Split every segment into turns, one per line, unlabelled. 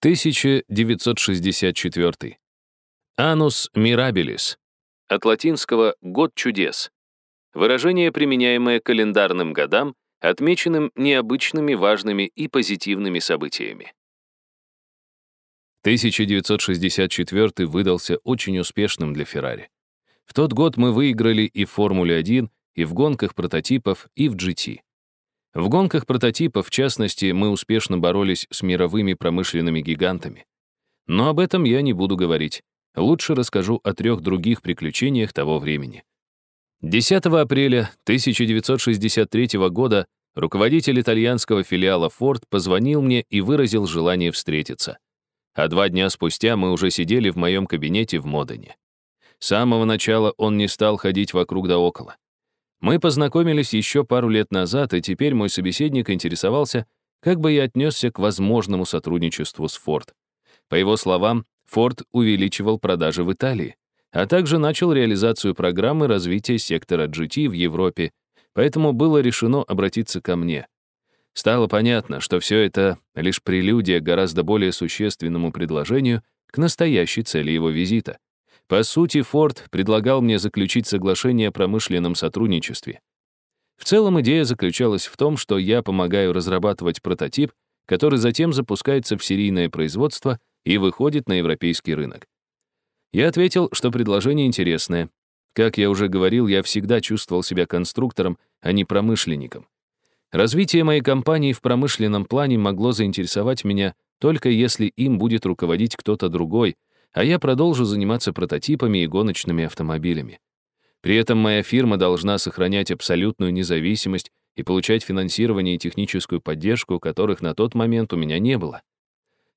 1964. Анус мирабилис. От латинского «год чудес». Выражение, применяемое календарным годам, отмеченным необычными, важными и позитивными событиями. 1964 выдался очень успешным для Феррари. В тот год мы выиграли и в Формуле-1, и в гонках прототипов, и в GT. В гонках прототипов, в частности, мы успешно боролись с мировыми промышленными гигантами. Но об этом я не буду говорить. Лучше расскажу о трех других приключениях того времени. 10 апреля 1963 года руководитель итальянского филиала Ford позвонил мне и выразил желание встретиться. А два дня спустя мы уже сидели в моем кабинете в Модене. С самого начала он не стал ходить вокруг да около. Мы познакомились еще пару лет назад, и теперь мой собеседник интересовался, как бы я отнесся к возможному сотрудничеству с Ford. По его словам, Ford увеличивал продажи в Италии, а также начал реализацию программы развития сектора GT в Европе, поэтому было решено обратиться ко мне. Стало понятно, что все это лишь прелюдия к гораздо более существенному предложению к настоящей цели его визита. По сути, Форд предлагал мне заключить соглашение о промышленном сотрудничестве. В целом идея заключалась в том, что я помогаю разрабатывать прототип, который затем запускается в серийное производство и выходит на европейский рынок. Я ответил, что предложение интересное. Как я уже говорил, я всегда чувствовал себя конструктором, а не промышленником. Развитие моей компании в промышленном плане могло заинтересовать меня только если им будет руководить кто-то другой, а я продолжу заниматься прототипами и гоночными автомобилями. При этом моя фирма должна сохранять абсолютную независимость и получать финансирование и техническую поддержку, которых на тот момент у меня не было.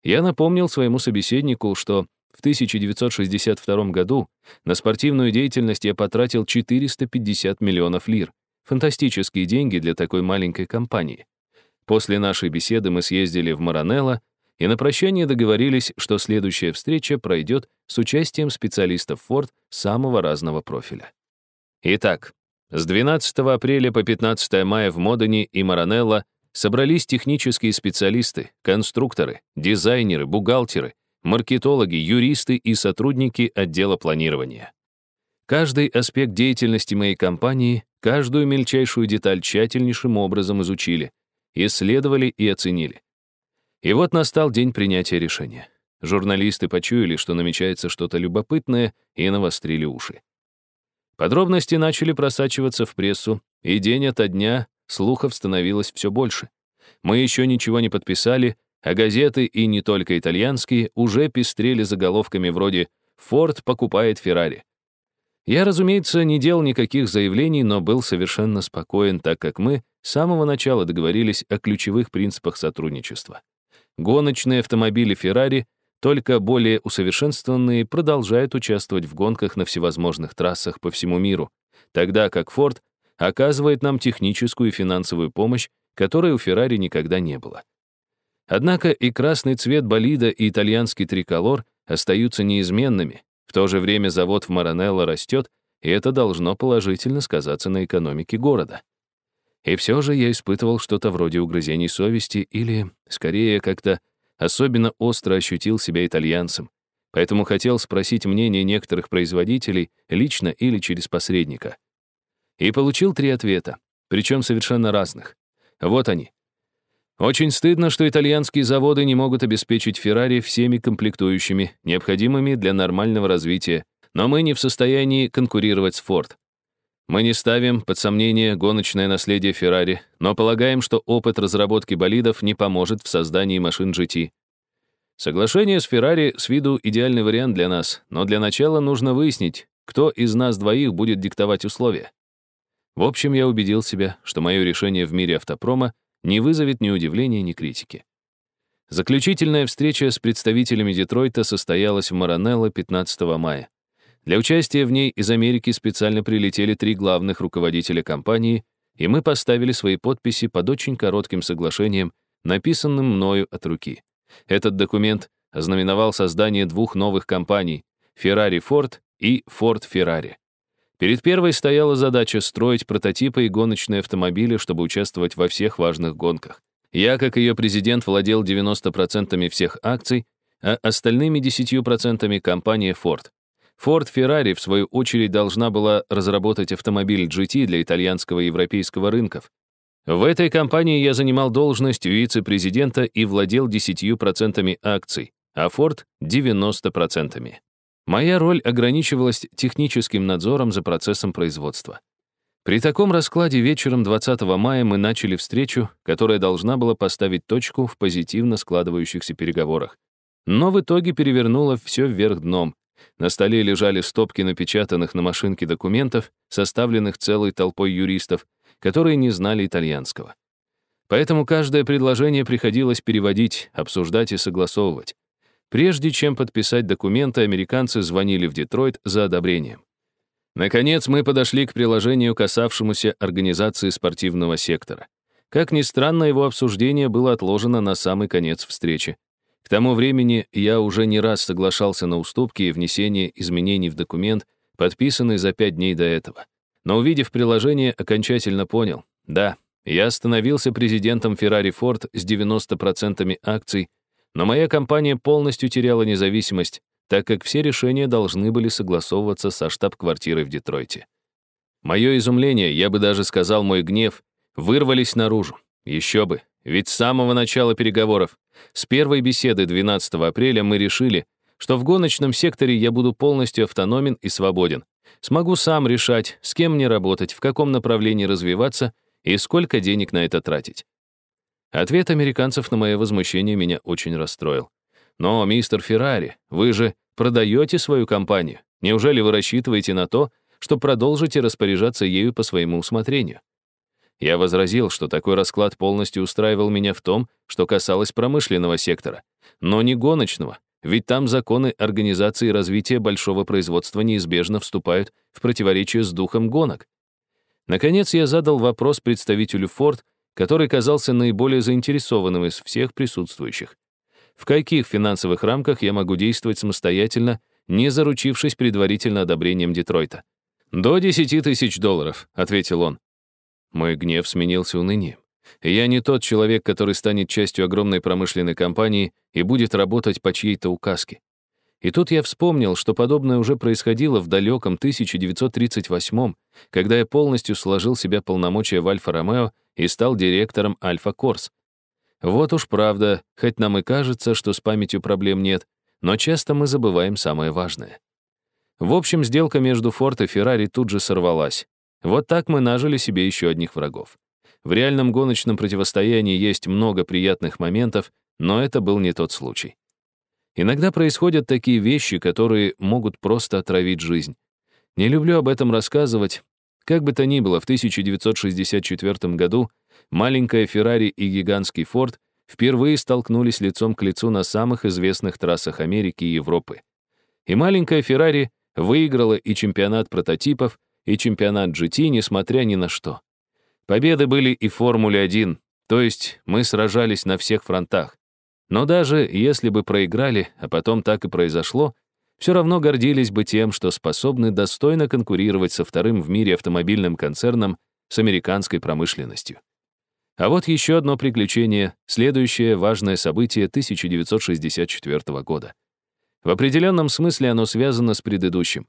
Я напомнил своему собеседнику, что в 1962 году на спортивную деятельность я потратил 450 миллионов лир. Фантастические деньги для такой маленькой компании. После нашей беседы мы съездили в Маранелло и на прощание договорились, что следующая встреча пройдет с участием специалистов Ford самого разного профиля. Итак, с 12 апреля по 15 мая в Модене и Маранелло собрались технические специалисты, конструкторы, дизайнеры, бухгалтеры, маркетологи, юристы и сотрудники отдела планирования. Каждый аспект деятельности моей компании, каждую мельчайшую деталь тщательнейшим образом изучили, исследовали и оценили. И вот настал день принятия решения. Журналисты почуяли, что намечается что-то любопытное, и навострили уши. Подробности начали просачиваться в прессу, и день ото дня слухов становилось все больше. Мы еще ничего не подписали, а газеты, и не только итальянские, уже пестрели заголовками вроде «Форд покупает Феррари». Я, разумеется, не делал никаких заявлений, но был совершенно спокоен, так как мы с самого начала договорились о ключевых принципах сотрудничества. Гоночные автомобили Ferrari, только более усовершенствованные, продолжают участвовать в гонках на всевозможных трассах по всему миру, тогда как Ford оказывает нам техническую и финансовую помощь, которой у Ferrari никогда не было. Однако и красный цвет болида, и итальянский триколор остаются неизменными. В то же время завод в Маранелло растет, и это должно положительно сказаться на экономике города. И все же я испытывал что-то вроде угрызений совести или, скорее, как-то особенно остро ощутил себя итальянцем. Поэтому хотел спросить мнение некоторых производителей лично или через посредника. И получил три ответа, причем совершенно разных. Вот они. Очень стыдно, что итальянские заводы не могут обеспечить Феррари всеми комплектующими, необходимыми для нормального развития, но мы не в состоянии конкурировать с Ford. Мы не ставим под сомнение гоночное наследие Феррари, но полагаем, что опыт разработки болидов не поможет в создании машин GT. Соглашение с Феррари с виду идеальный вариант для нас, но для начала нужно выяснить, кто из нас двоих будет диктовать условия. В общем, я убедил себя, что мое решение в мире автопрома не вызовет ни удивления, ни критики. Заключительная встреча с представителями Детройта состоялась в Маранелло 15 мая. Для участия в ней из Америки специально прилетели три главных руководителя компании, и мы поставили свои подписи под очень коротким соглашением, написанным мною от руки. Этот документ ознаменовал создание двух новых компаний — Ferrari Ford и Ford Ferrari. Перед первой стояла задача строить прототипы и гоночные автомобили, чтобы участвовать во всех важных гонках. Я, как ее президент, владел 90% всех акций, а остальными 10% компания Ford. Ford Ferrari, в свою очередь, должна была разработать автомобиль GT для итальянского и европейского рынков. В этой компании я занимал должность вице-президента и владел 10% акций, а Ford — 90%. Моя роль ограничивалась техническим надзором за процессом производства. При таком раскладе вечером 20 мая мы начали встречу, которая должна была поставить точку в позитивно складывающихся переговорах. Но в итоге перевернула все вверх дном. На столе лежали стопки напечатанных на машинке документов, составленных целой толпой юристов, которые не знали итальянского. Поэтому каждое предложение приходилось переводить, обсуждать и согласовывать. Прежде чем подписать документы, американцы звонили в Детройт за одобрением. Наконец, мы подошли к приложению, касавшемуся организации спортивного сектора. Как ни странно, его обсуждение было отложено на самый конец встречи. К тому времени я уже не раз соглашался на уступки и внесение изменений в документ, подписанный за пять дней до этого. Но увидев приложение, окончательно понял. Да, я становился президентом Ferrari Ford с 90% акций, но моя компания полностью теряла независимость, так как все решения должны были согласовываться со штаб-квартирой в Детройте. Мое изумление, я бы даже сказал мой гнев, вырвались наружу. Еще бы, ведь с самого начала переговоров, с первой беседы 12 апреля мы решили, что в гоночном секторе я буду полностью автономен и свободен. Смогу сам решать, с кем мне работать, в каком направлении развиваться и сколько денег на это тратить. Ответ американцев на мое возмущение меня очень расстроил. «Но, мистер Феррари, вы же продаете свою компанию. Неужели вы рассчитываете на то, что продолжите распоряжаться ею по своему усмотрению?» Я возразил, что такой расклад полностью устраивал меня в том, что касалось промышленного сектора, но не гоночного, ведь там законы организации развития большого производства неизбежно вступают в противоречие с духом гонок. Наконец я задал вопрос представителю Ford, который казался наиболее заинтересованным из всех присутствующих. В каких финансовых рамках я могу действовать самостоятельно, не заручившись предварительно одобрением Детройта? «До 10 тысяч долларов», — ответил он. Мой гнев сменился унынием. Я не тот человек, который станет частью огромной промышленной компании и будет работать по чьей-то указке. И тут я вспомнил, что подобное уже происходило в далеком 1938 когда я полностью сложил себя полномочия в Альфа-Ромео и стал директором Альфа Корс. Вот уж правда, хоть нам и кажется, что с памятью проблем нет, но часто мы забываем самое важное. В общем, сделка между Форд и Феррари тут же сорвалась. Вот так мы нажили себе еще одних врагов. В реальном гоночном противостоянии есть много приятных моментов, но это был не тот случай. Иногда происходят такие вещи, которые могут просто отравить жизнь. Не люблю об этом рассказывать. Как бы то ни было, в 1964 году маленькая Феррари и гигантский Форд впервые столкнулись лицом к лицу на самых известных трассах Америки и Европы. И маленькая Феррари выиграла и чемпионат прототипов, и чемпионат GT, несмотря ни на что. Победы были и в Формуле-1, то есть мы сражались на всех фронтах. Но даже если бы проиграли, а потом так и произошло, все равно гордились бы тем, что способны достойно конкурировать со вторым в мире автомобильным концерном с американской промышленностью. А вот еще одно приключение, следующее важное событие 1964 года. В определенном смысле оно связано с предыдущим.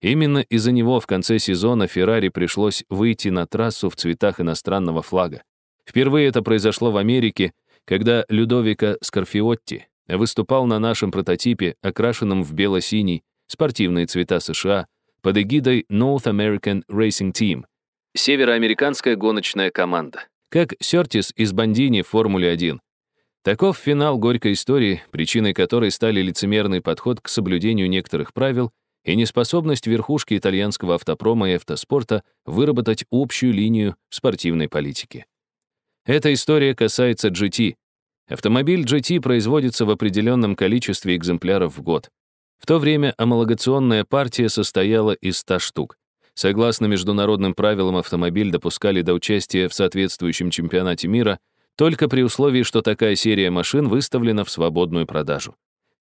Именно из-за него в конце сезона Феррари пришлось выйти на трассу в цветах иностранного флага. Впервые это произошло в Америке, когда Людовико Скорфиотти выступал на нашем прототипе, окрашенном в бело-синий, спортивные цвета США, под эгидой North American Racing Team, североамериканская гоночная команда, как Сёртис из Бандини в Формуле-1. Таков финал горькой истории, причиной которой стали лицемерный подход к соблюдению некоторых правил и неспособность верхушки итальянского автопрома и автоспорта выработать общую линию спортивной политике. Эта история касается GT. Автомобиль GT производится в определенном количестве экземпляров в год. В то время амалогационная партия состояла из 100 штук. Согласно международным правилам, автомобиль допускали до участия в соответствующем чемпионате мира только при условии, что такая серия машин выставлена в свободную продажу.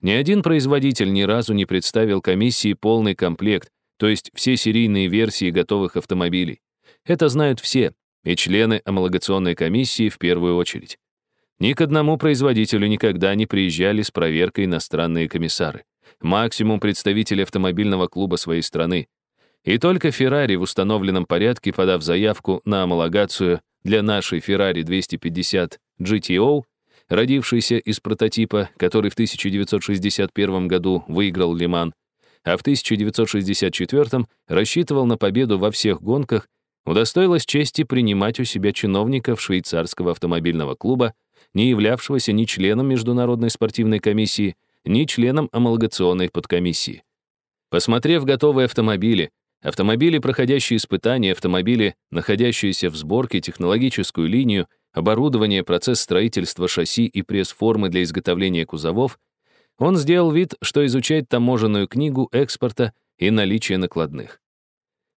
Ни один производитель ни разу не представил комиссии полный комплект, то есть все серийные версии готовых автомобилей. Это знают все, и члены амалогационной комиссии в первую очередь. Ни к одному производителю никогда не приезжали с проверкой иностранные комиссары. Максимум представители автомобильного клуба своей страны. И только Ferrari в установленном порядке, подав заявку на амалогацию для нашей Ferrari 250 GTO, родившейся из прототипа, который в 1961 году выиграл Лиман, а в 1964 рассчитывал на победу во всех гонках, удостоилась чести принимать у себя чиновников швейцарского автомобильного клуба, не являвшегося ни членом Международной спортивной комиссии, ни членом амалогационной подкомиссии. Посмотрев готовые автомобили, автомобили, проходящие испытания, автомобили, находящиеся в сборке, технологическую линию, оборудование, процесс строительства шасси и пресс-формы для изготовления кузовов, он сделал вид, что изучает таможенную книгу экспорта и наличие накладных.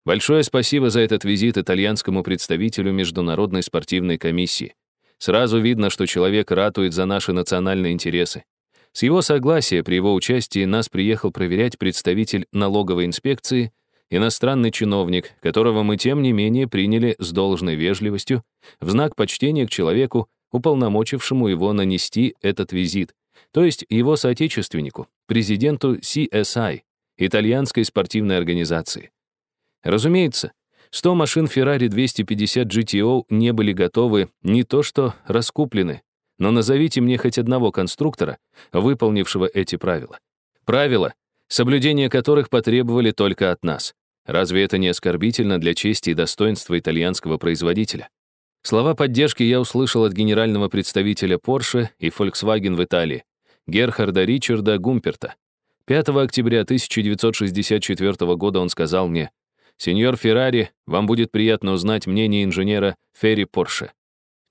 Большое спасибо за этот визит итальянскому представителю Международной спортивной комиссии. Сразу видно, что человек ратует за наши национальные интересы. С его согласия при его участии нас приехал проверять представитель налоговой инспекции, иностранный чиновник, которого мы, тем не менее, приняли с должной вежливостью в знак почтения к человеку, уполномочившему его нанести этот визит, то есть его соотечественнику, президенту CSI, итальянской спортивной организации. Разумеется, 100 машин Ferrari 250 GTO не были готовы, не то что раскуплены, но назовите мне хоть одного конструктора, выполнившего эти правила. Правила, соблюдение которых потребовали только от нас. Разве это не оскорбительно для чести и достоинства итальянского производителя? Слова поддержки я услышал от генерального представителя Porsche и Volkswagen в Италии, Герхарда Ричарда Гумперта. 5 октября 1964 года он сказал мне, «Сеньор Феррари, вам будет приятно узнать мнение инженера Ферри Порше.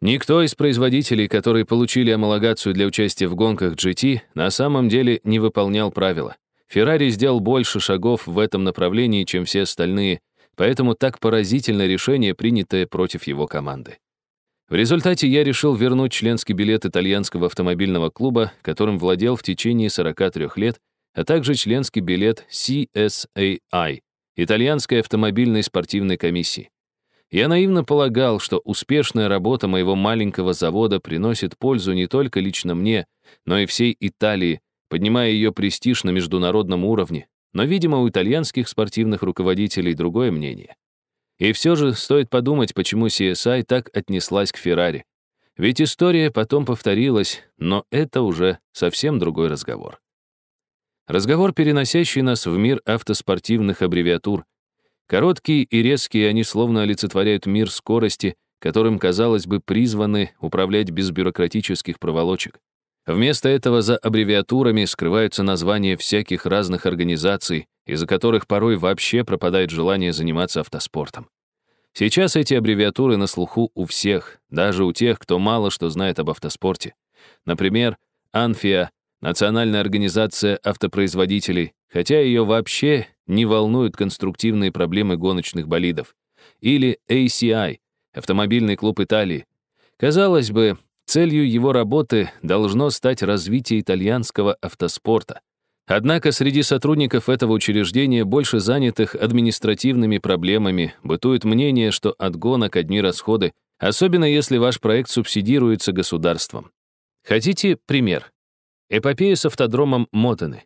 Никто из производителей, которые получили амалогацию для участия в гонках GT, на самом деле не выполнял правила. Феррари сделал больше шагов в этом направлении, чем все остальные, поэтому так поразительно решение, принятое против его команды. В результате я решил вернуть членский билет итальянского автомобильного клуба, которым владел в течение 43 лет, а также членский билет CSAI, итальянской автомобильной спортивной комиссии. Я наивно полагал, что успешная работа моего маленького завода приносит пользу не только лично мне, но и всей Италии, поднимая ее престиж на международном уровне. Но, видимо, у итальянских спортивных руководителей другое мнение. И все же стоит подумать, почему CSI так отнеслась к Феррари. Ведь история потом повторилась, но это уже совсем другой разговор. Разговор, переносящий нас в мир автоспортивных аббревиатур. Короткие и резкие они словно олицетворяют мир скорости, которым, казалось бы, призваны управлять без бюрократических проволочек. Вместо этого за аббревиатурами скрываются названия всяких разных организаций, из-за которых порой вообще пропадает желание заниматься автоспортом. Сейчас эти аббревиатуры на слуху у всех, даже у тех, кто мало что знает об автоспорте. Например, Анфиа Национальная организация автопроизводителей, хотя ее вообще не волнуют конструктивные проблемы гоночных болидов. Или ACI, Автомобильный клуб Италии. Казалось бы, целью его работы должно стать развитие итальянского автоспорта. Однако среди сотрудников этого учреждения, больше занятых административными проблемами, бытует мнение, что от гонок одни расходы, особенно если ваш проект субсидируется государством. Хотите пример? Эпопея с автодромом Модены.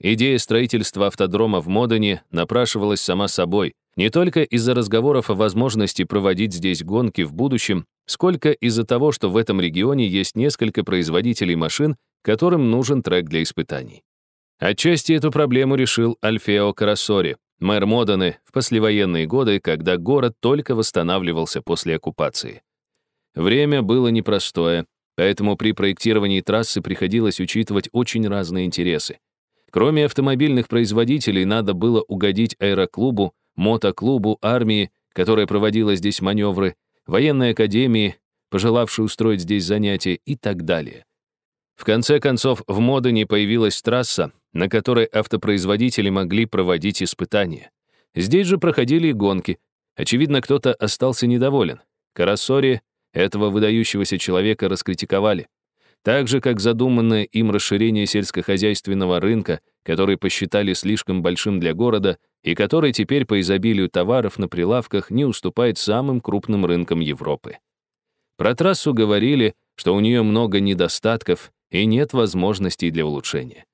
Идея строительства автодрома в Модене напрашивалась сама собой, не только из-за разговоров о возможности проводить здесь гонки в будущем, сколько из-за того, что в этом регионе есть несколько производителей машин, которым нужен трек для испытаний. Отчасти эту проблему решил Альфео Карасори, мэр Модены в послевоенные годы, когда город только восстанавливался после оккупации. Время было непростое, Поэтому при проектировании трассы приходилось учитывать очень разные интересы. Кроме автомобильных производителей, надо было угодить аэроклубу, мотоклубу, армии, которая проводила здесь маневры, военной академии, пожелавшей устроить здесь занятия и так далее. В конце концов, в Модене появилась трасса, на которой автопроизводители могли проводить испытания. Здесь же проходили и гонки. Очевидно, кто-то остался недоволен. Карасори этого выдающегося человека раскритиковали. Так же, как задуманное им расширение сельскохозяйственного рынка, который посчитали слишком большим для города и который теперь по изобилию товаров на прилавках не уступает самым крупным рынкам Европы. Про трассу говорили, что у нее много недостатков и нет возможностей для улучшения.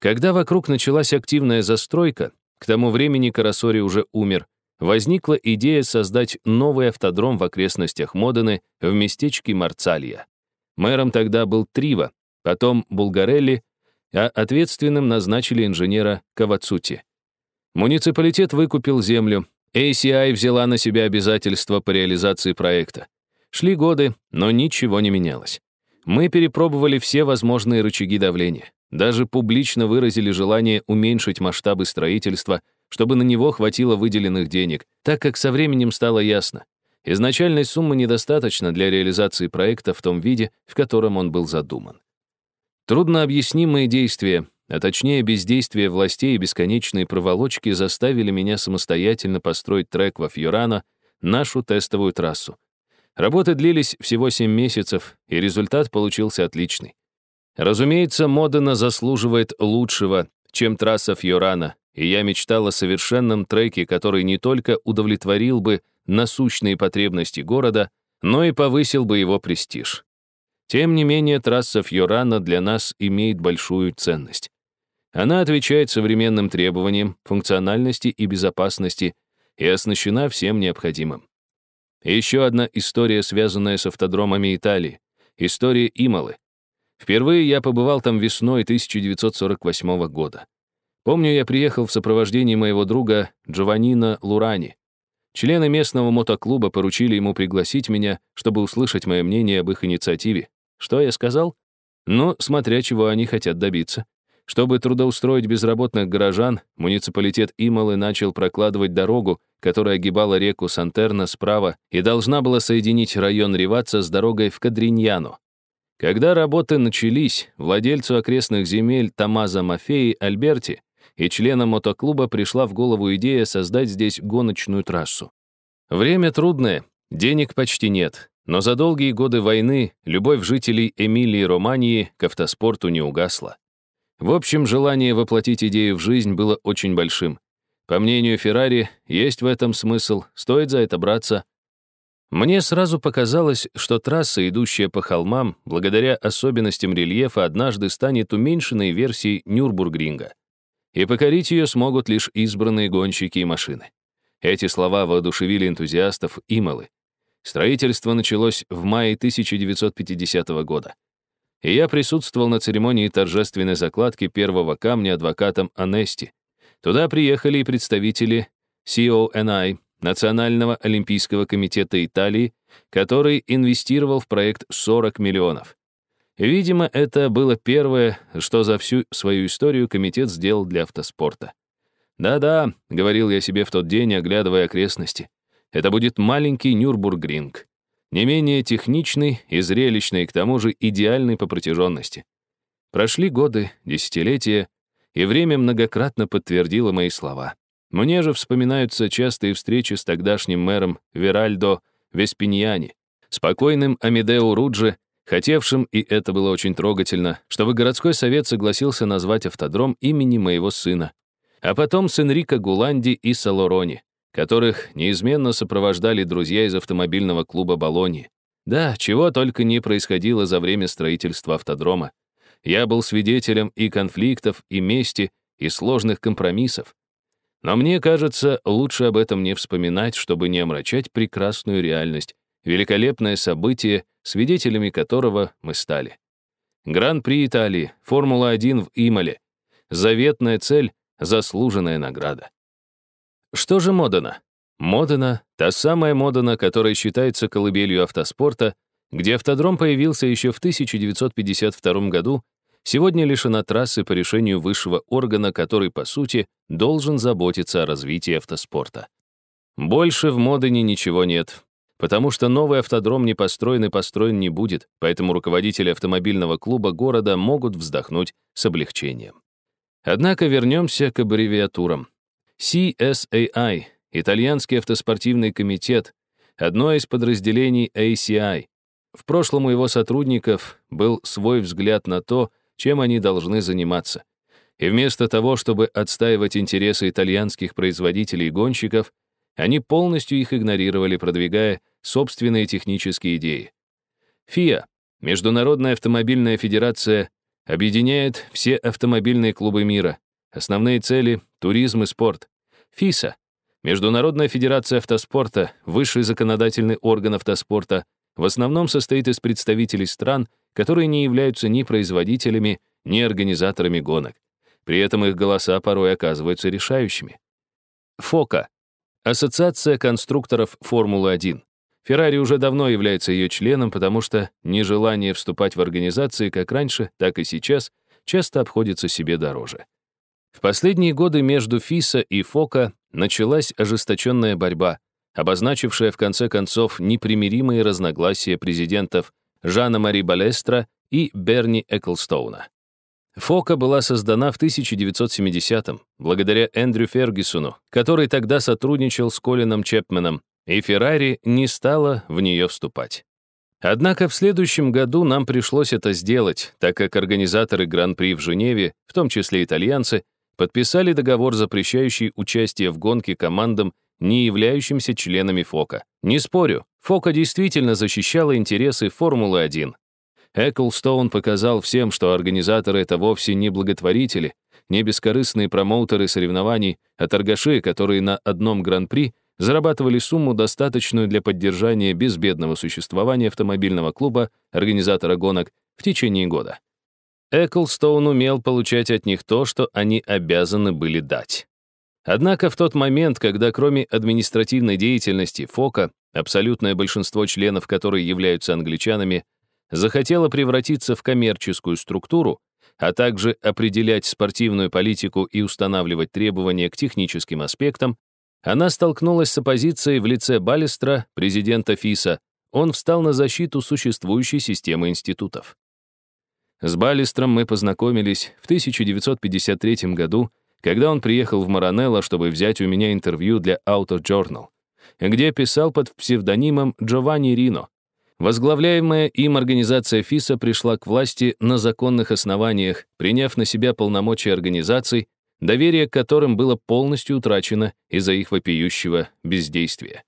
Когда вокруг началась активная застройка, к тому времени Карасори уже умер, возникла идея создать новый автодром в окрестностях Модены в местечке Марцалья. Мэром тогда был Трива, потом Булгарелли, а ответственным назначили инженера Кавацути. Муниципалитет выкупил землю, ACI взяла на себя обязательства по реализации проекта. Шли годы, но ничего не менялось. Мы перепробовали все возможные рычаги давления. Даже публично выразили желание уменьшить масштабы строительства, чтобы на него хватило выделенных денег, так как со временем стало ясно. Изначальной суммы недостаточно для реализации проекта в том виде, в котором он был задуман. Труднообъяснимые действия, а точнее бездействие властей и бесконечные проволочки заставили меня самостоятельно построить трек во Фьюрано, нашу тестовую трассу. Работы длились всего 7 месяцев, и результат получился отличный. Разумеется, Модена заслуживает лучшего, чем трасса Фьорана, и я мечтал о совершенном треке, который не только удовлетворил бы насущные потребности города, но и повысил бы его престиж. Тем не менее, трасса Фьорана для нас имеет большую ценность. Она отвечает современным требованиям функциональности и безопасности и оснащена всем необходимым. Еще одна история, связанная с автодромами Италии. История Ималы. Впервые я побывал там весной 1948 года. Помню, я приехал в сопровождении моего друга Джованнина Лурани. Члены местного мотоклуба поручили ему пригласить меня, чтобы услышать мое мнение об их инициативе. Что я сказал? Ну, смотря чего они хотят добиться. Чтобы трудоустроить безработных горожан, муниципалитет Ималы начал прокладывать дорогу, которая огибала реку Сантерна справа и должна была соединить район Риваца с дорогой в Кадриньяно. Когда работы начались, владельцу окрестных земель Тамаза Мафеи Альберти и членам мотоклуба пришла в голову идея создать здесь гоночную трассу. Время трудное, денег почти нет, но за долгие годы войны любовь жителей Эмилии Романии к автоспорту не угасла. В общем, желание воплотить идею в жизнь было очень большим. По мнению Феррари, есть в этом смысл, стоит за это браться. Мне сразу показалось, что трасса, идущая по холмам, благодаря особенностям рельефа, однажды станет уменьшенной версией Нюрбургринга. И покорить ее смогут лишь избранные гонщики и машины. Эти слова воодушевили энтузиастов Ималы. Строительство началось в мае 1950 года и я присутствовал на церемонии торжественной закладки первого камня адвокатом Анести. Туда приехали и представители CONI, Национального олимпийского комитета Италии, который инвестировал в проект 40 миллионов. Видимо, это было первое, что за всю свою историю комитет сделал для автоспорта. «Да-да», — говорил я себе в тот день, оглядывая окрестности, «это будет маленький Нюрбургринг не менее техничный и зрелищный, к тому же идеальный по протяженности. Прошли годы, десятилетия, и время многократно подтвердило мои слова. Мне же вспоминаются частые встречи с тогдашним мэром Веральдо Веспиньяни, спокойным Амедео Руджи, хотевшим, и это было очень трогательно, чтобы городской совет согласился назвать автодром имени моего сына, а потом с Энрико Гуланди и Салорони, которых неизменно сопровождали друзья из автомобильного клуба Болони. Да, чего только не происходило за время строительства автодрома. Я был свидетелем и конфликтов, и мести, и сложных компромиссов. Но мне кажется, лучше об этом не вспоминать, чтобы не омрачать прекрасную реальность, великолепное событие, свидетелями которого мы стали. Гран-при Италии, Формула-1 в Имале. Заветная цель, заслуженная награда. Что же Модена? Модена — та самая Модена, которая считается колыбелью автоспорта, где автодром появился еще в 1952 году, сегодня лишена трассы по решению высшего органа, который, по сути, должен заботиться о развитии автоспорта. Больше в Модене ничего нет, потому что новый автодром не построен и построен не будет, поэтому руководители автомобильного клуба города могут вздохнуть с облегчением. Однако вернемся к аббревиатурам. CSAI, Итальянский автоспортивный комитет, одно из подразделений ACI. В прошлом у его сотрудников был свой взгляд на то, чем они должны заниматься. И вместо того, чтобы отстаивать интересы итальянских производителей и гонщиков, они полностью их игнорировали, продвигая собственные технические идеи. FIA Международная автомобильная федерация объединяет все автомобильные клубы мира. Основные цели — туризм и спорт. ФИСА — Международная федерация автоспорта, высший законодательный орган автоспорта, в основном состоит из представителей стран, которые не являются ни производителями, ни организаторами гонок. При этом их голоса порой оказываются решающими. ФОКА — Ассоциация конструкторов Формулы-1. Феррари уже давно является ее членом, потому что нежелание вступать в организации как раньше, так и сейчас часто обходится себе дороже. В последние годы между ФИСа и ФОКа началась ожесточенная борьба, обозначившая в конце концов непримиримые разногласия президентов Жана Мари Балестра и Берни Эклстоуна. ФОКа была создана в 1970-м благодаря Эндрю Фергюсону, который тогда сотрудничал с Колином Чепменом, и Феррари не стала в нее вступать. Однако в следующем году нам пришлось это сделать, так как организаторы Гран-при в Женеве, в том числе итальянцы, подписали договор, запрещающий участие в гонке командам, не являющимся членами ФОКа. Не спорю, ФОКа действительно защищала интересы Формулы-1. Эклстоун показал всем, что организаторы — это вовсе не благотворители, не бескорыстные промоутеры соревнований, а торгаши, которые на одном Гран-при зарабатывали сумму, достаточную для поддержания безбедного существования автомобильного клуба, организатора гонок, в течение года. Эклстоун умел получать от них то, что они обязаны были дать. Однако в тот момент, когда кроме административной деятельности ФОКа, абсолютное большинство членов которой являются англичанами, захотело превратиться в коммерческую структуру, а также определять спортивную политику и устанавливать требования к техническим аспектам, она столкнулась с оппозицией в лице Балестра, президента ФИСа. Он встал на защиту существующей системы институтов. С Балестром мы познакомились в 1953 году, когда он приехал в Маранелло, чтобы взять у меня интервью для Auto Journal, где писал под псевдонимом Джованни Рино. Возглавляемая им организация ФИСа пришла к власти на законных основаниях, приняв на себя полномочия организаций, доверие к которым было полностью утрачено из-за их вопиющего бездействия.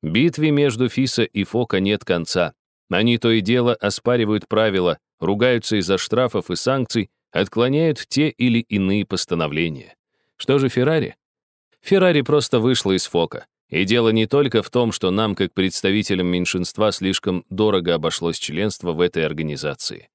Битве между ФИСа и ФОКа нет конца. Они то и дело оспаривают правила, ругаются из-за штрафов и санкций, отклоняют те или иные постановления. Что же Феррари? Феррари просто вышла из ФОКа. И дело не только в том, что нам, как представителям меньшинства, слишком дорого обошлось членство в этой организации.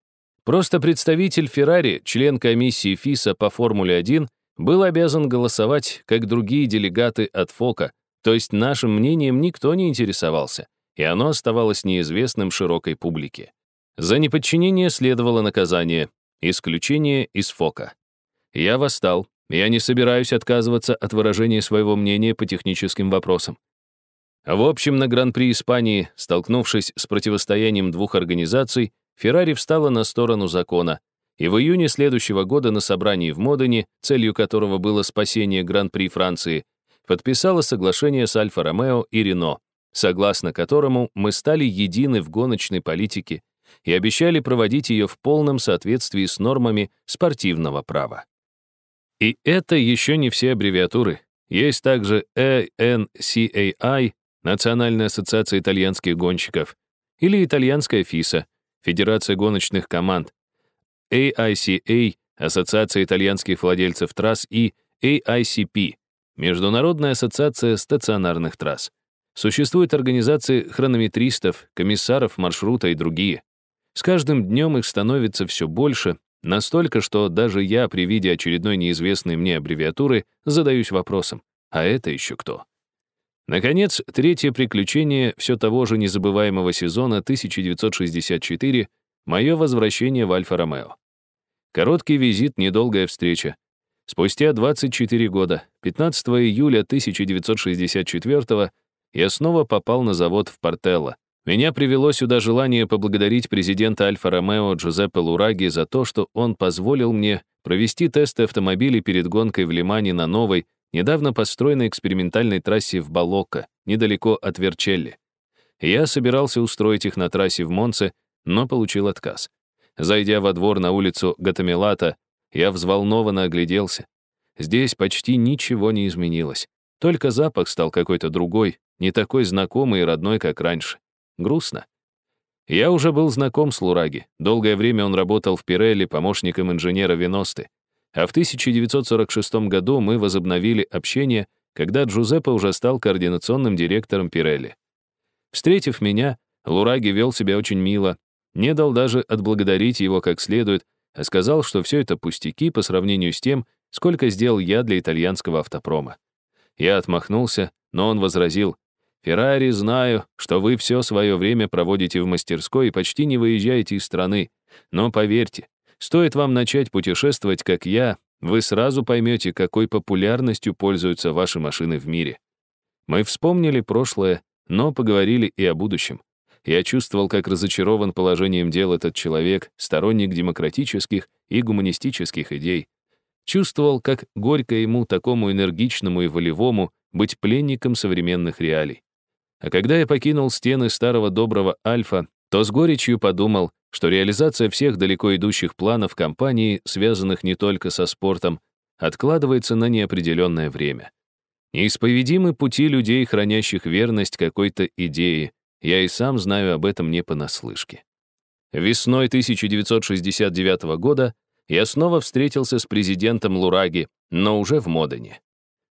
Просто представитель Феррари, член комиссии ФИСа по Формуле-1, был обязан голосовать, как другие делегаты от ФОКа, то есть нашим мнением никто не интересовался, и оно оставалось неизвестным широкой публике. За неподчинение следовало наказание, исключение из ФОКа. Я восстал, я не собираюсь отказываться от выражения своего мнения по техническим вопросам. В общем, на Гран-при Испании, столкнувшись с противостоянием двух организаций, Феррари встала на сторону закона, и в июне следующего года на собрании в Модене, целью которого было спасение Гран-при Франции, подписала соглашение с Альфа-Ромео и Рено, согласно которому мы стали едины в гоночной политике и обещали проводить ее в полном соответствии с нормами спортивного права. И это еще не все аббревиатуры. Есть также ANCAI, Национальная ассоциация итальянских гонщиков, или итальянская ФИСа, Федерация гоночных команд, AICA, Ассоциация итальянских владельцев трасс и AICP, Международная ассоциация стационарных трасс. Существуют организации хронометристов, комиссаров маршрута и другие. С каждым днем их становится все больше, настолько, что даже я при виде очередной неизвестной мне аббревиатуры задаюсь вопросом, а это еще кто? Наконец, третье приключение все того же незабываемого сезона 1964 — мое возвращение в Альфа-Ромео. Короткий визит, недолгая встреча. Спустя 24 года, 15 июля 1964 я снова попал на завод в Портелло. Меня привело сюда желание поблагодарить президента Альфа-Ромео Джузеппе Лураги за то, что он позволил мне провести тесты автомобилей перед гонкой в Лимане на новой, недавно построенной экспериментальной трассе в Балокко, недалеко от Верчелли. Я собирался устроить их на трассе в Монце, но получил отказ. Зайдя во двор на улицу Гатамелата, я взволнованно огляделся. Здесь почти ничего не изменилось. Только запах стал какой-то другой, не такой знакомый и родной, как раньше. Грустно. Я уже был знаком с Лураги. Долгое время он работал в Пирелли помощником инженера Веносты. А в 1946 году мы возобновили общение, когда Джузеппе уже стал координационным директором Пирелли. Встретив меня, Лураги вел себя очень мило, не дал даже отблагодарить его как следует, а сказал, что все это пустяки по сравнению с тем, сколько сделал я для итальянского автопрома. Я отмахнулся, но он возразил, «Феррари, знаю, что вы все свое время проводите в мастерской и почти не выезжаете из страны, но поверьте, стоит вам начать путешествовать, как я, вы сразу поймете, какой популярностью пользуются ваши машины в мире». Мы вспомнили прошлое, но поговорили и о будущем. Я чувствовал, как разочарован положением дел этот человек, сторонник демократических и гуманистических идей. Чувствовал, как горько ему, такому энергичному и волевому, быть пленником современных реалий. А когда я покинул стены старого доброго Альфа, то с горечью подумал, что реализация всех далеко идущих планов компании, связанных не только со спортом, откладывается на неопределенное время. Неисповедимы пути людей, хранящих верность какой-то идее, я и сам знаю об этом не понаслышке. Весной 1969 года я снова встретился с президентом Лураги, но уже в Модене.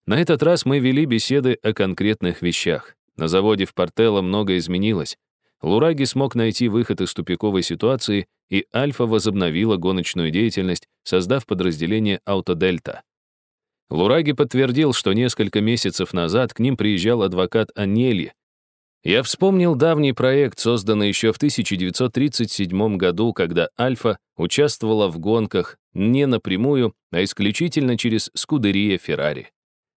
На этот раз мы вели беседы о конкретных вещах. На заводе в Портелло много изменилось. Лураги смог найти выход из тупиковой ситуации, и Альфа возобновила гоночную деятельность, создав подразделение «Аутодельта». Лураги подтвердил, что несколько месяцев назад к ним приезжал адвокат Анельи, я вспомнил давний проект, созданный еще в 1937 году, когда «Альфа» участвовала в гонках не напрямую, а исключительно через скудерия «Феррари».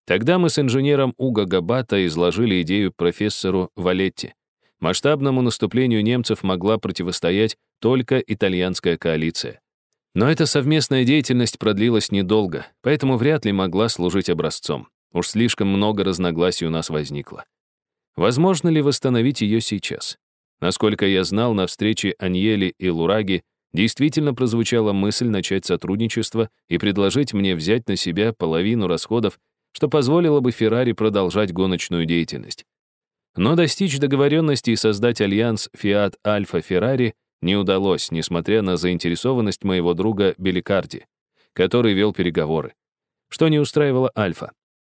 Тогда мы с инженером Уго Габата изложили идею профессору Валетти. Масштабному наступлению немцев могла противостоять только итальянская коалиция. Но эта совместная деятельность продлилась недолго, поэтому вряд ли могла служить образцом. Уж слишком много разногласий у нас возникло. Возможно ли восстановить ее сейчас? Насколько я знал, на встрече Аньели и Лураги действительно прозвучала мысль начать сотрудничество и предложить мне взять на себя половину расходов, что позволило бы Феррари продолжать гоночную деятельность. Но достичь договоренности и создать альянс Fiat Альфа Феррари не удалось, несмотря на заинтересованность моего друга Беликарди, который вел переговоры. Что не устраивало Альфа?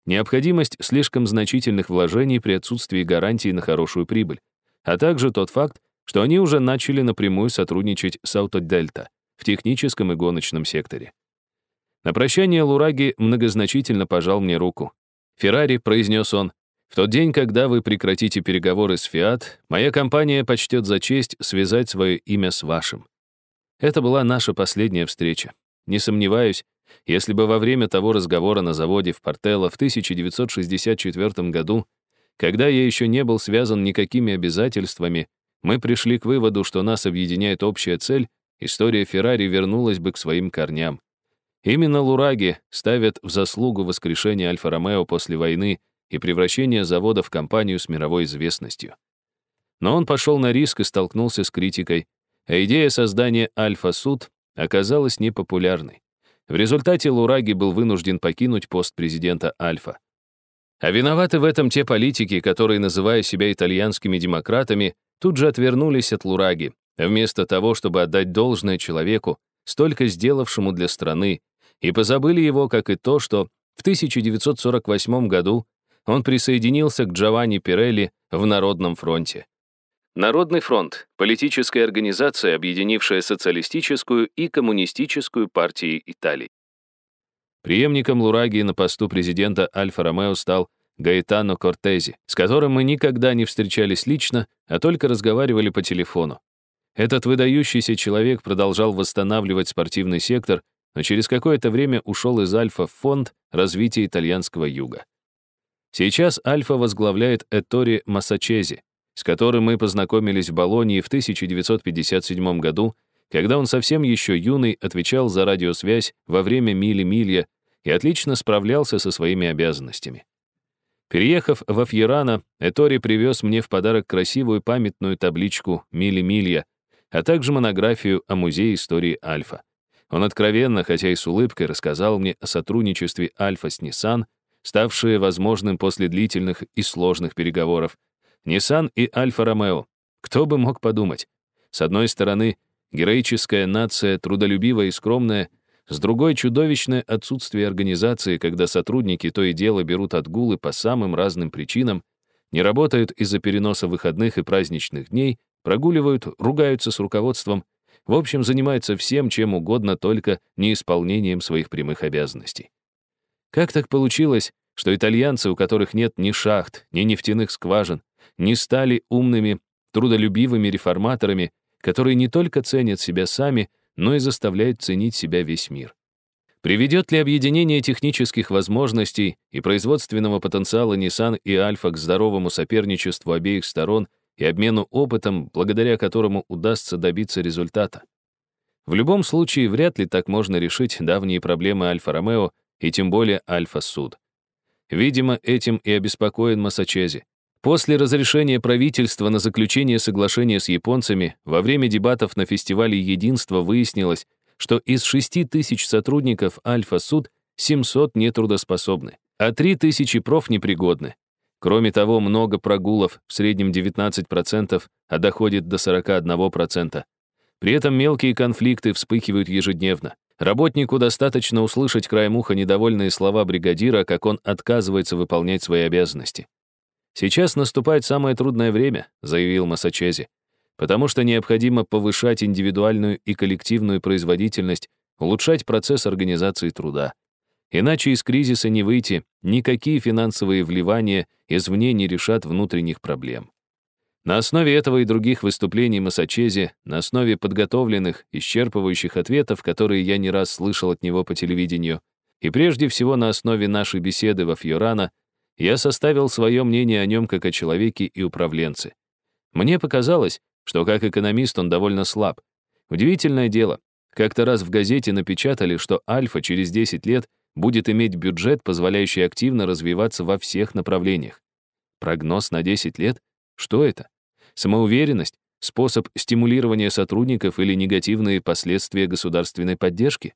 необходимость слишком значительных вложений при отсутствии гарантии на хорошую прибыль, а также тот факт, что они уже начали напрямую сотрудничать с Аутодельта в техническом и гоночном секторе. На прощание Лураги многозначительно пожал мне руку. «Феррари», — произнес он, «в тот день, когда вы прекратите переговоры с Фиат, моя компания почтет за честь связать свое имя с вашим». Это была наша последняя встреча. Не сомневаюсь, если бы во время того разговора на заводе в Портелло в 1964 году, когда я еще не был связан никакими обязательствами, мы пришли к выводу, что нас объединяет общая цель, история Феррари вернулась бы к своим корням. Именно Лураги ставят в заслугу воскрешения Альфа-Ромео после войны и превращения завода в компанию с мировой известностью. Но он пошел на риск и столкнулся с критикой, а идея создания Альфа-Суд оказалась непопулярной. В результате Лураги был вынужден покинуть пост президента Альфа. А виноваты в этом те политики, которые, называя себя итальянскими демократами, тут же отвернулись от Лураги, вместо того, чтобы отдать должное человеку, столько сделавшему для страны, и позабыли его, как и то, что в 1948 году он присоединился к Джованни Пирелли в Народном фронте. Народный фронт — политическая организация, объединившая социалистическую и коммунистическую партии Италии. Преемником Лураги на посту президента Альфа-Ромео стал Гаэтано Кортези, с которым мы никогда не встречались лично, а только разговаривали по телефону. Этот выдающийся человек продолжал восстанавливать спортивный сектор, но через какое-то время ушел из Альфа в фонд развития итальянского юга. Сейчас Альфа возглавляет Этори Массачези, с которым мы познакомились в Болонии в 1957 году, когда он совсем еще юный отвечал за радиосвязь во время мили-милья и отлично справлялся со своими обязанностями. Переехав во Фьерано, Этори привез мне в подарок красивую памятную табличку «Мили-милья», а также монографию о музее истории Альфа. Он откровенно, хотя и с улыбкой, рассказал мне о сотрудничестве Альфа с Nissan, ставшее возможным после длительных и сложных переговоров, Nissan и Альфа-Ромео. Кто бы мог подумать? С одной стороны, героическая нация, трудолюбивая и скромная, с другой — чудовищное отсутствие организации, когда сотрудники то и дело берут отгулы по самым разным причинам, не работают из-за переноса выходных и праздничных дней, прогуливают, ругаются с руководством, в общем, занимаются всем, чем угодно, только не исполнением своих прямых обязанностей. Как так получилось, что итальянцы, у которых нет ни шахт, ни нефтяных скважин, не стали умными, трудолюбивыми реформаторами, которые не только ценят себя сами, но и заставляют ценить себя весь мир? Приведет ли объединение технических возможностей и производственного потенциала Nissan и Alfa к здоровому соперничеству обеих сторон и обмену опытом, благодаря которому удастся добиться результата? В любом случае, вряд ли так можно решить давние проблемы Альфа-Ромео и тем более Альфа-Суд. Видимо, этим и обеспокоен Массачези. После разрешения правительства на заключение соглашения с японцами во время дебатов на фестивале «Единство» выяснилось, что из 6 тысяч сотрудников Альфа-Суд 700 нетрудоспособны, а 3 тысячи профнепригодны. Кроме того, много прогулов, в среднем 19%, а доходит до 41%. При этом мелкие конфликты вспыхивают ежедневно. Работнику достаточно услышать краем уха недовольные слова бригадира, как он отказывается выполнять свои обязанности. «Сейчас наступает самое трудное время», — заявил Массачези потому что необходимо повышать индивидуальную и коллективную производительность, улучшать процесс организации труда. Иначе из кризиса не выйти, никакие финансовые вливания извне не решат внутренних проблем. На основе этого и других выступлений Массачези, на основе подготовленных, исчерпывающих ответов, которые я не раз слышал от него по телевидению, и прежде всего на основе нашей беседы во Фьорана, я составил свое мнение о нем как о человеке и управленце. Мне показалось, что как экономист он довольно слаб. Удивительное дело, как-то раз в газете напечатали, что Альфа через 10 лет будет иметь бюджет, позволяющий активно развиваться во всех направлениях. Прогноз на 10 лет? Что это? Самоуверенность? Способ стимулирования сотрудников или негативные последствия государственной поддержки?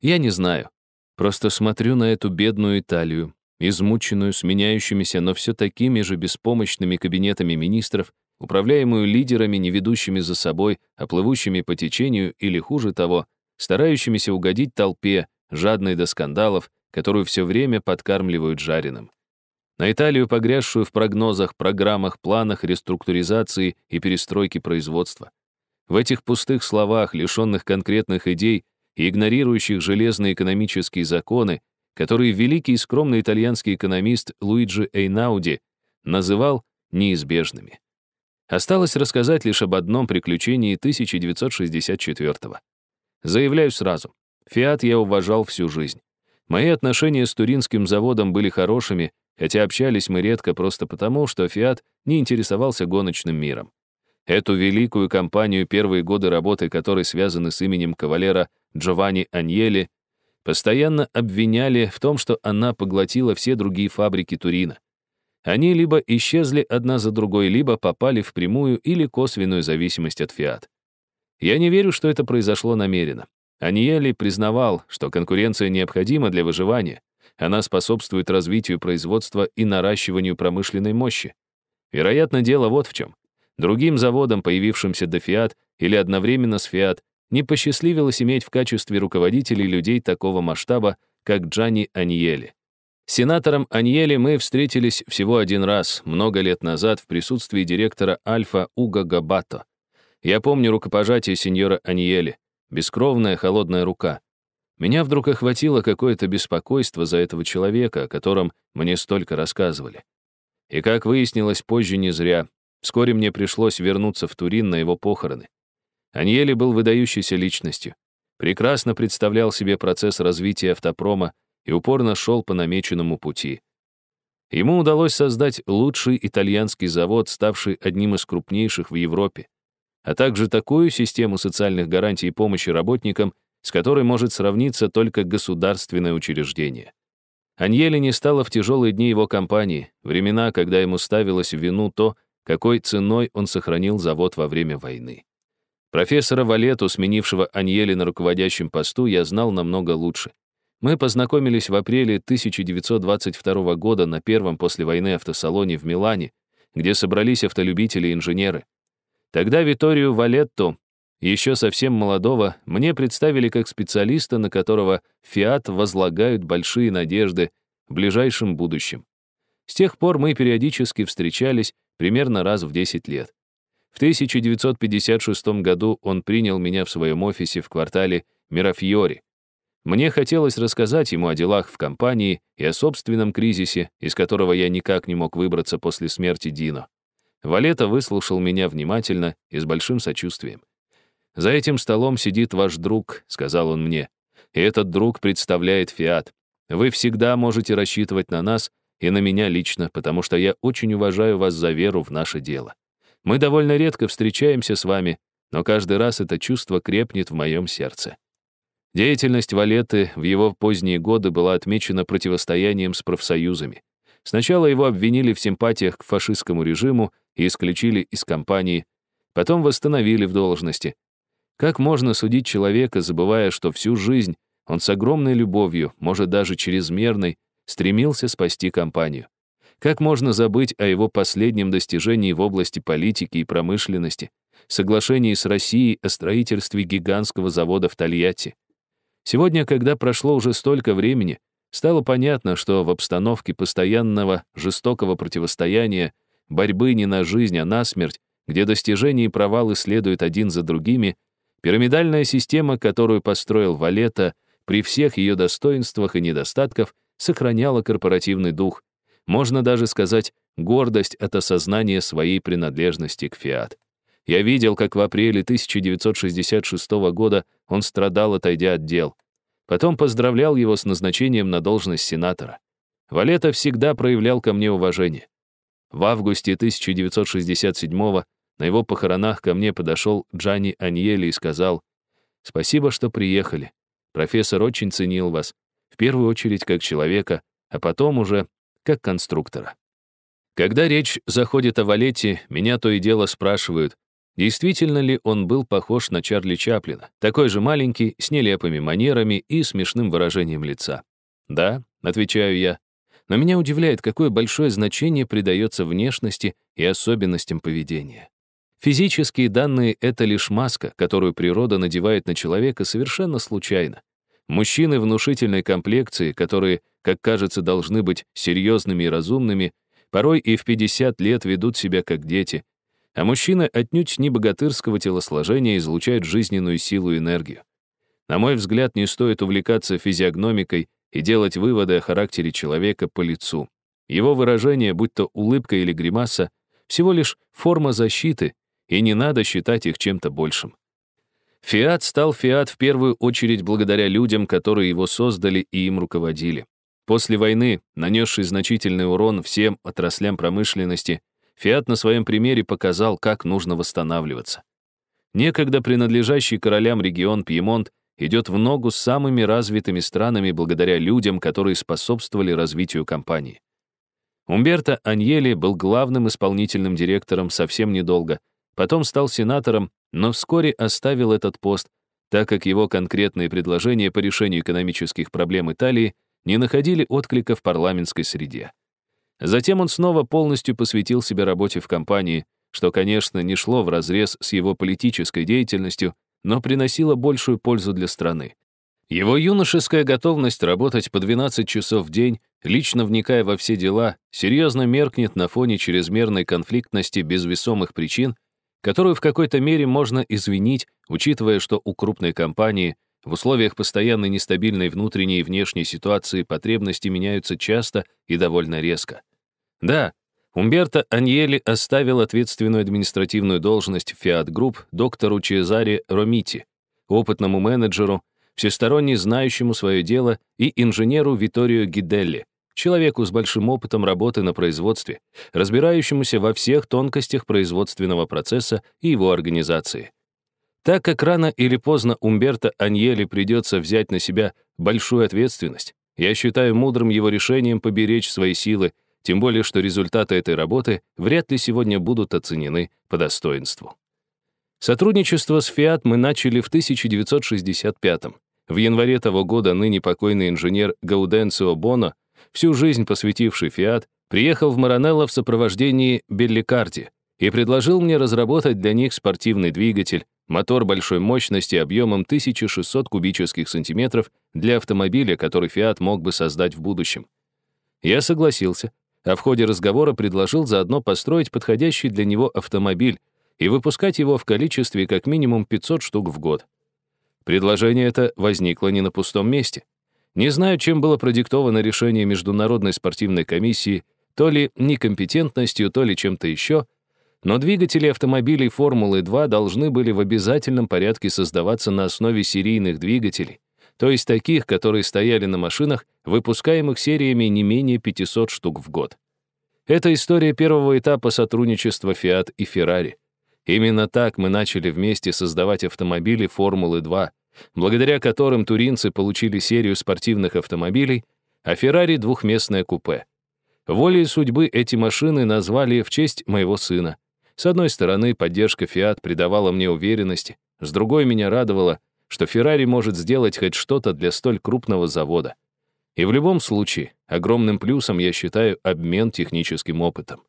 Я не знаю. Просто смотрю на эту бедную Италию, измученную, сменяющимися, но все такими же беспомощными кабинетами министров, управляемую лидерами, не ведущими за собой, а плывущими по течению или, хуже того, старающимися угодить толпе, жадной до скандалов, которую все время подкармливают жареным. На Италию, погрязшую в прогнозах, программах, планах реструктуризации и перестройки производства. В этих пустых словах, лишенных конкретных идей и игнорирующих железные экономические законы, которые великий и скромный итальянский экономист Луиджи Эйнауди называл неизбежными. Осталось рассказать лишь об одном приключении 1964 -го. Заявляю сразу, «Фиат» я уважал всю жизнь. Мои отношения с Туринским заводом были хорошими, хотя общались мы редко просто потому, что «Фиат» не интересовался гоночным миром. Эту великую компанию, первые годы работы которой связаны с именем кавалера Джованни Аньели, постоянно обвиняли в том, что она поглотила все другие фабрики Турина. Они либо исчезли одна за другой, либо попали в прямую или косвенную зависимость от Фиат. Я не верю, что это произошло намеренно. Аниели признавал, что конкуренция необходима для выживания. Она способствует развитию производства и наращиванию промышленной мощи. Вероятно, дело вот в чем. Другим заводам, появившимся до Фиат или одновременно с Фиат, не посчастливилось иметь в качестве руководителей людей такого масштаба, как Джанни Аниели. Сенатором Аньели мы встретились всего один раз, много лет назад, в присутствии директора Альфа Уга Габато. Я помню рукопожатие сеньора Аньели, бескровная холодная рука. Меня вдруг охватило какое-то беспокойство за этого человека, о котором мне столько рассказывали. И, как выяснилось позже, не зря. Вскоре мне пришлось вернуться в Турин на его похороны. Аньели был выдающейся личностью. Прекрасно представлял себе процесс развития автопрома и упорно шел по намеченному пути. Ему удалось создать лучший итальянский завод, ставший одним из крупнейших в Европе, а также такую систему социальных гарантий и помощи работникам, с которой может сравниться только государственное учреждение. Аньели не стало в тяжелые дни его компании, времена, когда ему ставилось в вину то, какой ценой он сохранил завод во время войны. Профессора Валету, сменившего Аньели на руководящем посту, я знал намного лучше. Мы познакомились в апреле 1922 года на первом после войны автосалоне в Милане, где собрались автолюбители и инженеры. Тогда Виторию Валетту, еще совсем молодого, мне представили как специалиста, на которого Фиат возлагают большие надежды в ближайшем будущем. С тех пор мы периодически встречались примерно раз в 10 лет. В 1956 году он принял меня в своем офисе в квартале Мирафьори. Мне хотелось рассказать ему о делах в компании и о собственном кризисе, из которого я никак не мог выбраться после смерти Дино. Валета выслушал меня внимательно и с большим сочувствием. «За этим столом сидит ваш друг», — сказал он мне. «И этот друг представляет Фиат. Вы всегда можете рассчитывать на нас и на меня лично, потому что я очень уважаю вас за веру в наше дело. Мы довольно редко встречаемся с вами, но каждый раз это чувство крепнет в моем сердце». Деятельность Валеты в его поздние годы была отмечена противостоянием с профсоюзами. Сначала его обвинили в симпатиях к фашистскому режиму и исключили из компании, потом восстановили в должности. Как можно судить человека, забывая, что всю жизнь он с огромной любовью, может даже чрезмерной, стремился спасти компанию? Как можно забыть о его последнем достижении в области политики и промышленности, соглашении с Россией о строительстве гигантского завода в Тольятти? Сегодня, когда прошло уже столько времени, стало понятно, что в обстановке постоянного жестокого противостояния борьбы не на жизнь, а на смерть, где достижения и провалы следуют один за другими, пирамидальная система, которую построил Валета, при всех ее достоинствах и недостатках, сохраняла корпоративный дух, можно даже сказать, гордость от осознания своей принадлежности к Фиат. Я видел, как в апреле 1966 года он страдал, отойдя от дел. Потом поздравлял его с назначением на должность сенатора. Валета всегда проявлял ко мне уважение. В августе 1967 на его похоронах ко мне подошел Джанни Аньели и сказал, «Спасибо, что приехали. Профессор очень ценил вас, в первую очередь как человека, а потом уже как конструктора». Когда речь заходит о Валете, меня то и дело спрашивают, действительно ли он был похож на Чарли Чаплина, такой же маленький, с нелепыми манерами и смешным выражением лица. «Да», — отвечаю я, но меня удивляет, какое большое значение придается внешности и особенностям поведения. Физические данные — это лишь маска, которую природа надевает на человека совершенно случайно. Мужчины внушительной комплекции, которые, как кажется, должны быть серьезными и разумными, порой и в 50 лет ведут себя как дети, а мужчины отнюдь не богатырского телосложения излучают жизненную силу и энергию. На мой взгляд, не стоит увлекаться физиогномикой и делать выводы о характере человека по лицу. Его выражение, будь то улыбка или гримаса, всего лишь форма защиты, и не надо считать их чем-то большим. Фиат стал Фиат в первую очередь благодаря людям, которые его создали и им руководили. После войны, нанесший значительный урон всем отраслям промышленности, Фиат на своем примере показал, как нужно восстанавливаться. Некогда принадлежащий королям регион Пьемонт идет в ногу с самыми развитыми странами благодаря людям, которые способствовали развитию компании. Умберто Аньели был главным исполнительным директором совсем недолго, потом стал сенатором, но вскоре оставил этот пост, так как его конкретные предложения по решению экономических проблем Италии не находили отклика в парламентской среде. Затем он снова полностью посвятил себя работе в компании, что, конечно, не шло вразрез с его политической деятельностью, но приносила большую пользу для страны. Его юношеская готовность работать по 12 часов в день, лично вникая во все дела, серьезно меркнет на фоне чрезмерной конфликтности без весомых причин, которую в какой-то мере можно извинить, учитывая, что у крупной компании в условиях постоянной нестабильной внутренней и внешней ситуации потребности меняются часто и довольно резко. Да, Умберто Аньели оставил ответственную административную должность в Fiat Group доктору Чезаре Ромити, опытному менеджеру, всесторонне знающему свое дело, и инженеру Виторио Гиделли, человеку с большим опытом работы на производстве, разбирающемуся во всех тонкостях производственного процесса и его организации. Так как рано или поздно Умберто Аньели придется взять на себя большую ответственность, я считаю мудрым его решением поберечь свои силы тем более что результаты этой работы вряд ли сегодня будут оценены по достоинству. Сотрудничество с Fiat мы начали в 1965 -м. В январе того года ныне покойный инженер Гауденцио Боно, всю жизнь посвятивший Fiat, приехал в Маранелло в сопровождении Белликарди, и предложил мне разработать для них спортивный двигатель, мотор большой мощности объемом 1600 кубических сантиметров для автомобиля, который Fiat мог бы создать в будущем. Я согласился, а в ходе разговора предложил заодно построить подходящий для него автомобиль и выпускать его в количестве как минимум 500 штук в год. Предложение это возникло не на пустом месте. Не знаю, чем было продиктовано решение Международной спортивной комиссии, то ли некомпетентностью, то ли чем-то еще, но двигатели автомобилей Формулы-2 должны были в обязательном порядке создаваться на основе серийных двигателей, то есть таких, которые стояли на машинах, выпускаемых сериями не менее 500 штук в год. Это история первого этапа сотрудничества Fiat и Ferrari. Именно так мы начали вместе создавать автомобили Формулы-2, благодаря которым туринцы получили серию спортивных автомобилей, а Ferrari — двухместное купе. Волей судьбы эти машины назвали в честь моего сына. С одной стороны, поддержка Fiat придавала мне уверенности, с другой меня радовало, что Ferrari может сделать хоть что-то для столь крупного завода. И в любом случае, огромным плюсом я считаю обмен техническим опытом.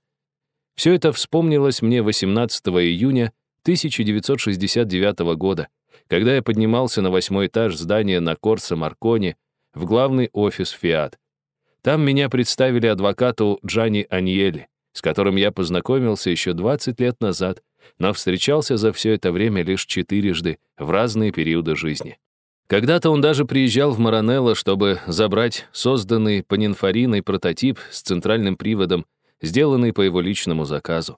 Все это вспомнилось мне 18 июня 1969 года, когда я поднимался на восьмой этаж здания на Корсо Маркони в главный офис Fiat. Там меня представили адвокату Джани Аньели, с которым я познакомился еще 20 лет назад, но встречался за все это время лишь четырежды в разные периоды жизни. Когда-то он даже приезжал в Маранелло, чтобы забрать созданный Панинфариной прототип с центральным приводом, сделанный по его личному заказу.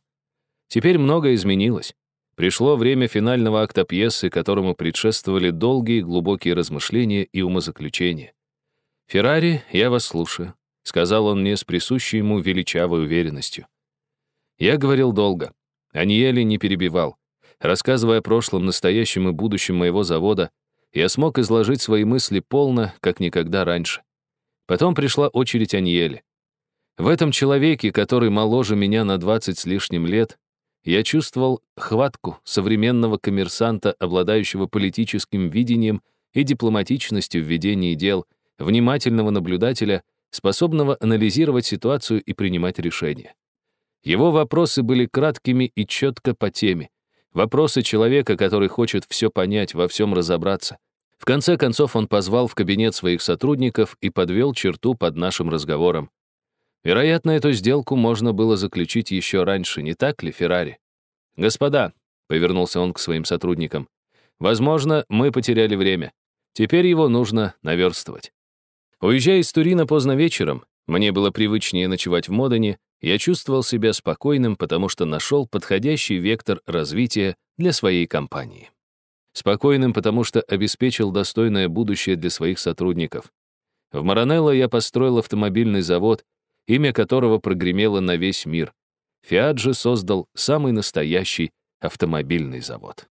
Теперь многое изменилось. Пришло время финального акта пьесы, которому предшествовали долгие глубокие размышления и умозаключения. «Феррари, я вас слушаю», — сказал он мне с присущей ему величавой уверенностью. Я говорил долго. Аниели не перебивал. Рассказывая о прошлом, настоящем и будущем моего завода, я смог изложить свои мысли полно, как никогда раньше. Потом пришла очередь Аниели. В этом человеке, который моложе меня на 20 с лишним лет, я чувствовал хватку современного коммерсанта, обладающего политическим видением и дипломатичностью в ведении дел, внимательного наблюдателя, способного анализировать ситуацию и принимать решения. Его вопросы были краткими и четко по теме. Вопросы человека, который хочет все понять, во всем разобраться. В конце концов он позвал в кабинет своих сотрудников и подвел черту под нашим разговором. Вероятно, эту сделку можно было заключить еще раньше, не так ли, Феррари? «Господа», — повернулся он к своим сотрудникам, «возможно, мы потеряли время. Теперь его нужно наверстывать». Уезжая из Турина поздно вечером, мне было привычнее ночевать в Модене, я чувствовал себя спокойным, потому что нашел подходящий вектор развития для своей компании. Спокойным, потому что обеспечил достойное будущее для своих сотрудников. В Маранелло я построил автомобильный завод, имя которого прогремело на весь мир. Фиат же создал самый настоящий автомобильный завод.